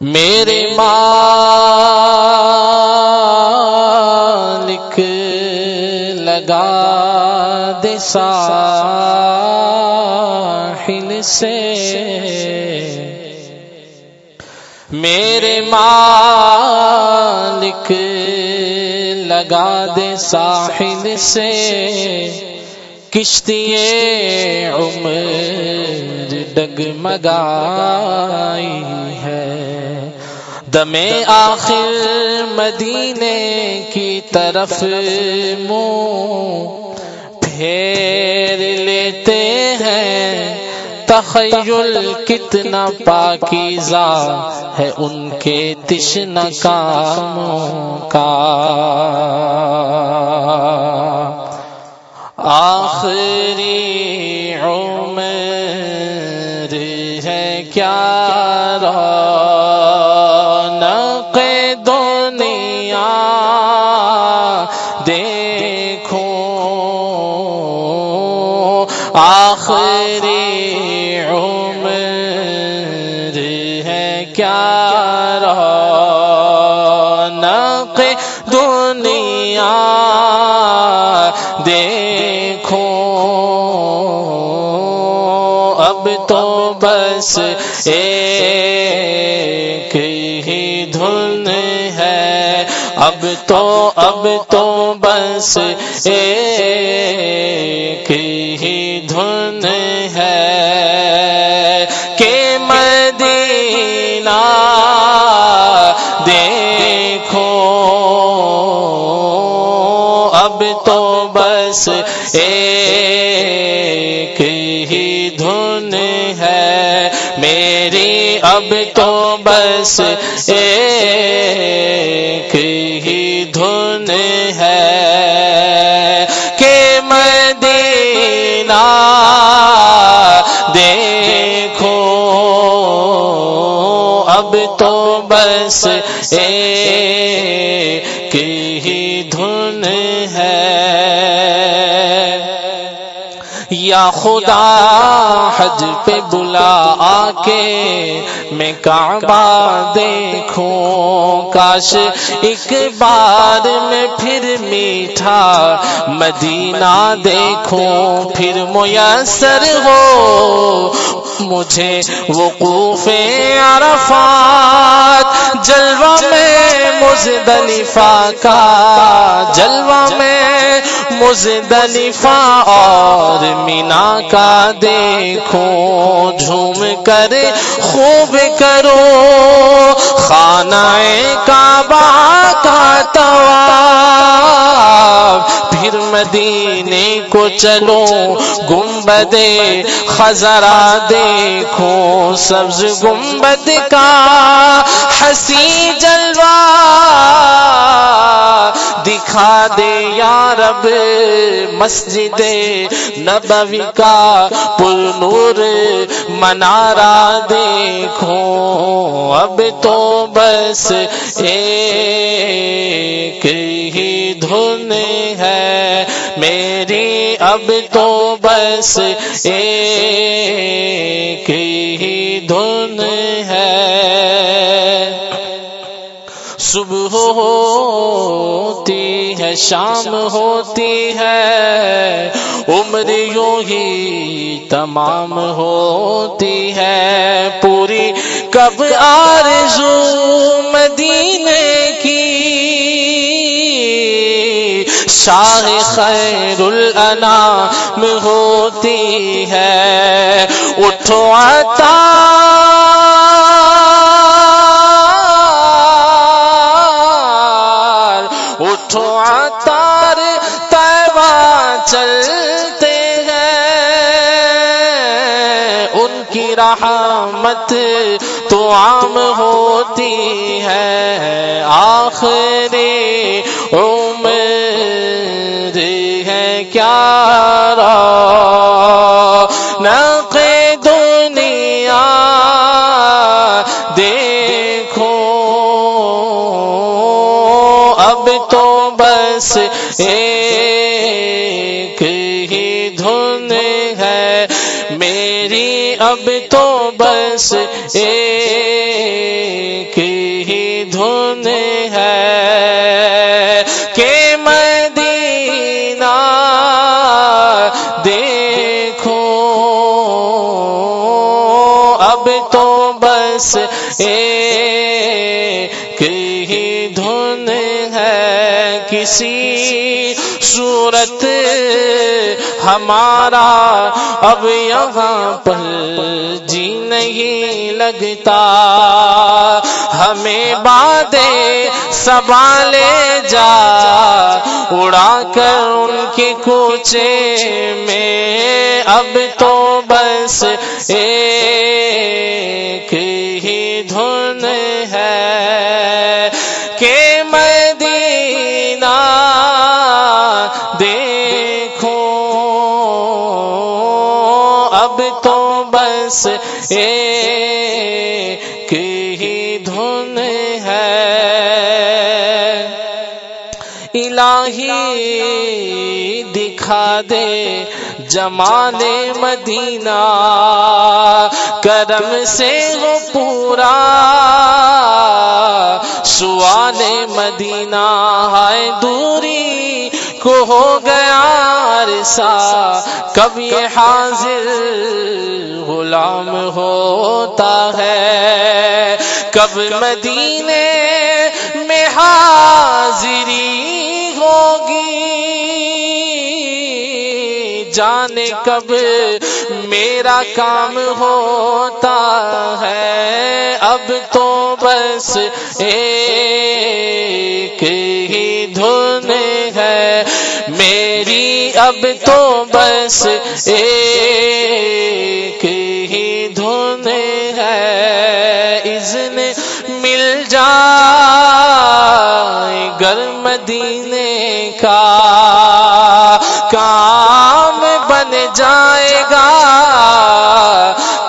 میرے مالک لگا دے ساحل سے۔ میرے مالک لگا دے ساحل سے۔ کشتی عمر ڈگمگائی۔ دم آخر مدینے کی طرف منہ پھیر لیتے ہیں۔ تخیل کتنا پاکیزہ ہے ان کے تشن کاموں کا۔ آخری عمر ہے کیا رونق کیا رونق دنیا، دیکھو۔ اب تو بس ایک ہی دھن ہے۔ اب تو اب تو بس ایک ہی ایک ہی دھن ہے۔ میری اب تو بس ایک ہی دھن ہے۔ کہ مدینہ دیکھو، اب تو بس ایک یا خدا حج پہ بلا آ کے میں کعبہ دیکھوں۔ کاش ایک بار میں پھر میٹھا مدینہ دیکھوں۔ پھر میسر ہو مجھے وقوف عرفات۔ جلوہ میں مزدلفہ کا جلوہ میں مزدلفہ اور مینا کا دیکھوں جھوم کر خوب کرو، خانہ کعبہ کا طواف پھر مدینے کو چلو، گنبد خزرا دیکھو، سبز گنبد کا ہنسی جلوہ دکھا دے یا رب مسجد نبوی کا پر نور منارا دیکھو اب تو بس ایک ہی دھن ہے۔ میری اب تو بس ایک ہی دھن ہے۔ صبح ہوتی ہے، شام ہوتی ہے۔ عمر یوں ہی تمام ہوتی ہے۔ پوری کب آرزو مدینے کی؟ شاہ خیر الانام ہوتی ہے۔ اٹھو عطا رحمت تو عام ہوتی ہے۔ آخری عمر ہے کیا را نق دنیا دیکھو۔ اب تو بس ایک اب تو بس ایک دھن ہے کہ مدینہ دیکھو۔ اب تو بس ایک ہی دھن ہے کسی صورت ہمارا اب یہاں پر جی نہیں لگتا۔ ہمیں بادے سنبھالے جا۔ اڑا کر ان کے کوچے میں۔ اب تو بس ایک بس ایک ہی دھن ہے۔ الہی دکھا دے جمال مدینہ۔ کرم سے وہ پورا سوال مدینہ۔ ہے دوری کو ہو گیا عرصہ کب یہ حاضر غلام ہوتا ہے، کب مدینے میں حاضری ہوگی۔ جانے کب میرا کام ہوتا ہے، اب تو بس ایک اب تو بس ایک ہی دھن ہے اذن مل جا گر مدینے کا۔ کام بن جائے گا،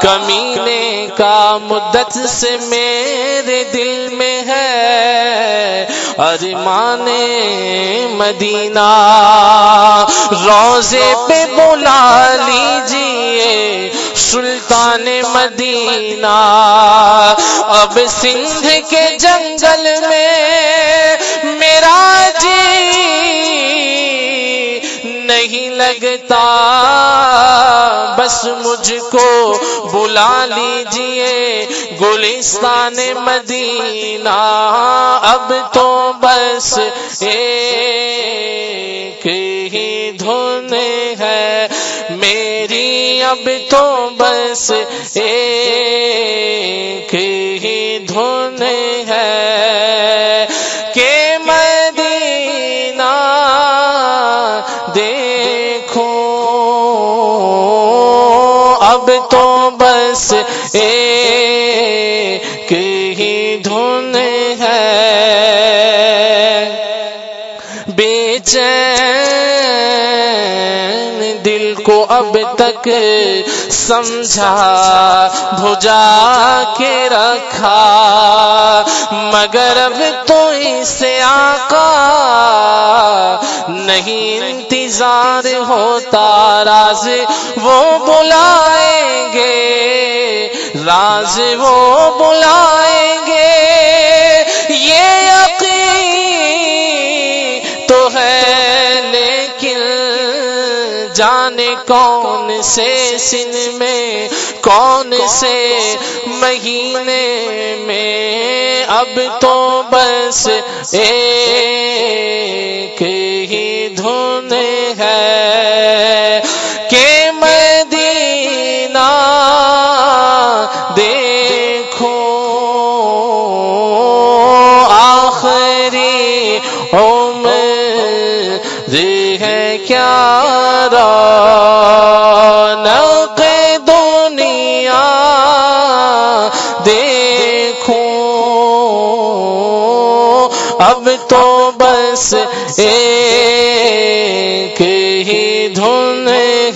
کمینے کا مدت سے میرے دل میں ہے۔ ارمان مدینہ، روزے پہ بلا لیجیے سلطان مدینہ۔ اب سندھ کے جنگل میں میرا جی نہیں لگتا، بس مجھ کو بلا لیجیے گلستان مدینہ، اب تو بس ایک ہی دھن ہے۔ میری اب تو بس ایک ہی دھن ہے۔ کہ مدینہ دیکھو، اب تو بس اب تک سمجھا، بھجا کے رکھا۔ مگر اب تو اسے آقا نہیں انتظار ہوتا، راز وہ بلائیں گے، راز وہ بلائیں جانے کون سے سن میں، کون سے مہینے میں؟ اب تو بس ایک ہی دھن ہے۔ اب تو بس ایک ہی دھن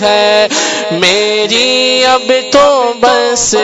ہے میری اب تو بس